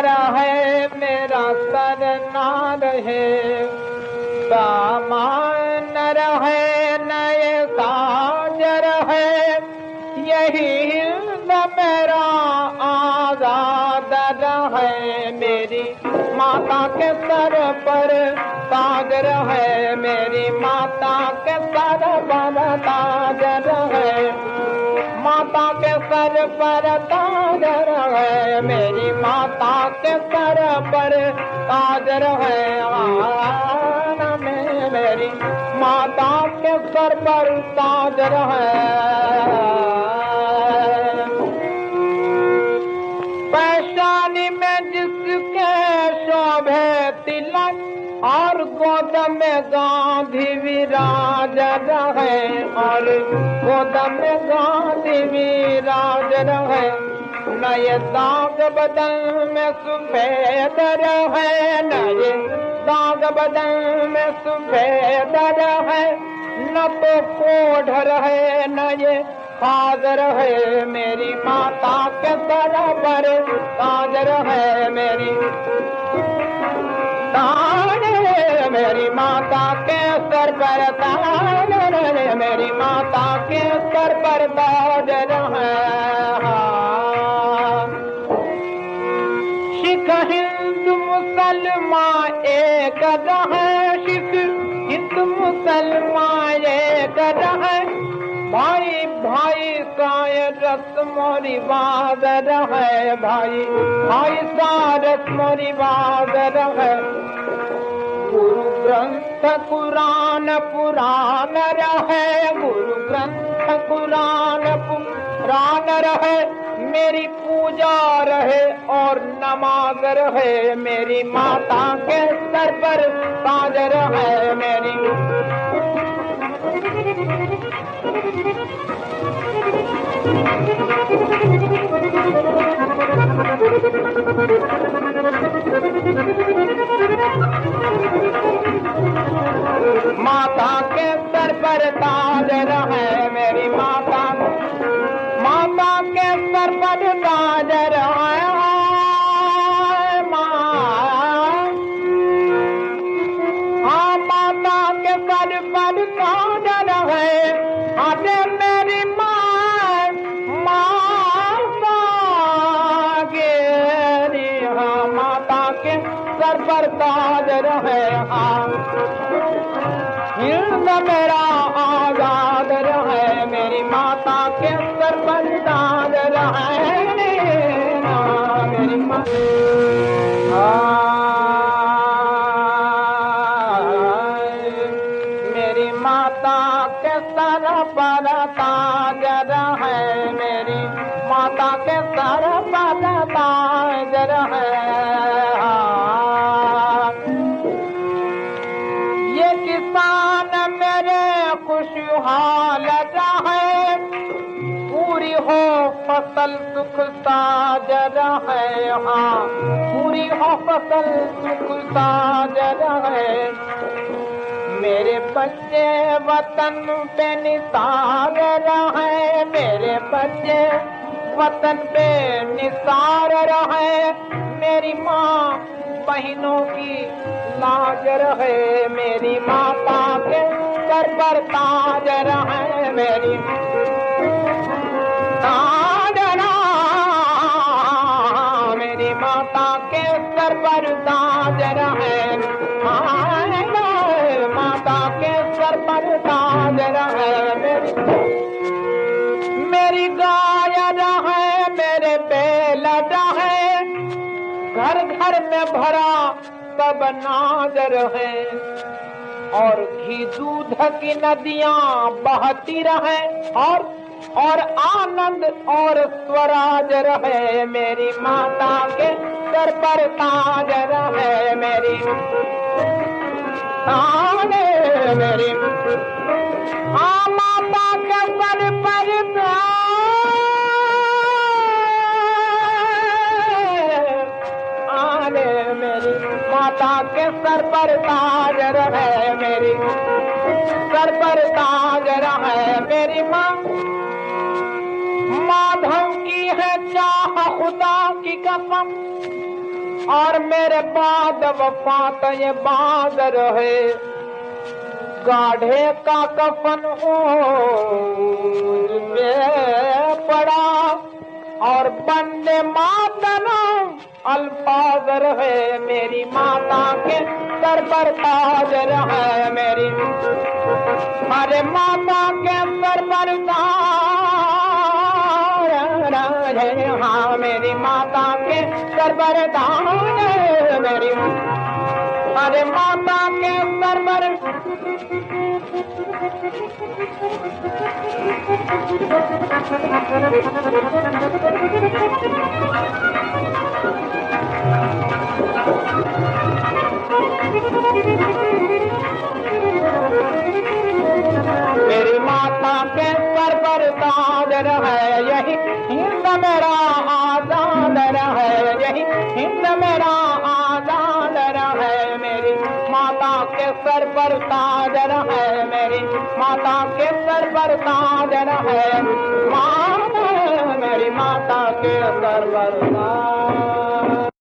प्यारा है, मेरा करना है। सामान है नए साजर है। यही न मेरा आज़ाद है मेरी माता के सर पर सागर है। मेरी माता के सर पर ताजर पर ताजर मेरी माता के सर पर। ताजर में मेरी माता के सर पर। ताजर और गोद में गांधी विराज रहे और गोद में गांधी विराज रहे। नए दाग बदन में सफेद रहे नए दाग बदन में सफेद रहे। न तो कोढ़ रहे न ये खाद रहे मेरी माता के सर पर ताज रहे मेरी मेरी माता के सर पर ताज मेरी माता के सर पर ताज रहे सिख हिंदू मुसलमान एक रहे सिख हिंदू मुसलमान एक रहे भाई भाई का ये रस्म रिवाज रहे भाई भाई सा रस्म रिवाज रहे ग्रंथ कुरान पुराण रहे गुरु ग्रंथ कुरान पुराण रहे मेरी पूजा रहे और नमाज़ रहे मेरी माता के सर पर ताज रहे मेरी माता हाँ। हिंद मेरा आज़ाद रहे, मेरी माता के सर ताज रहे। मेरी माँ। मेरी माता के सर पर ताज रहे, मेरी माता के सर पर ताज रहे। हो, फ़सल सुख साज रहे हाँ। पूरी हो, फ़सल सुख साज रहे मेरे बच्चे वतन पे निसार रहे मेरे बच्चे वतन पे निसार रहे मेरी माँ बहनों की लाज रहे, मेरी माता के सर पर ताज ताज रहे माय माता के सर पर ताज रहे। मेरी गाय रहे, मेरे बैल रहे। घर घर में भरा सब नाजर है और घी दूध की नदियाँ बहती रहे। और और आनंद और स्वराज रहे मेरी माता के सर पर ताज रहे मेरी। ताज मेरी। हाँ माता के सर पर आने मेरी माता के सर पर ताज। की कसम। और मेरे बाद वफा तो ये बादर है गाढ़े का कफन हो पड़ा। और बंदे मातरम अल्फाजर रहे। मेरी माता के सर पर ताजर है मेरी। अरे माता के सर पर है। हाँ मेरी माता के सर पर ताज मेरी अरे माता के सर पर मेरी माता के सर पर ताजर है हिंद मेरा आजाद है यही हिंद मेरा आजाद है मेरी माता के सर पर है मेरी माता के सर पर मेरी माता के सर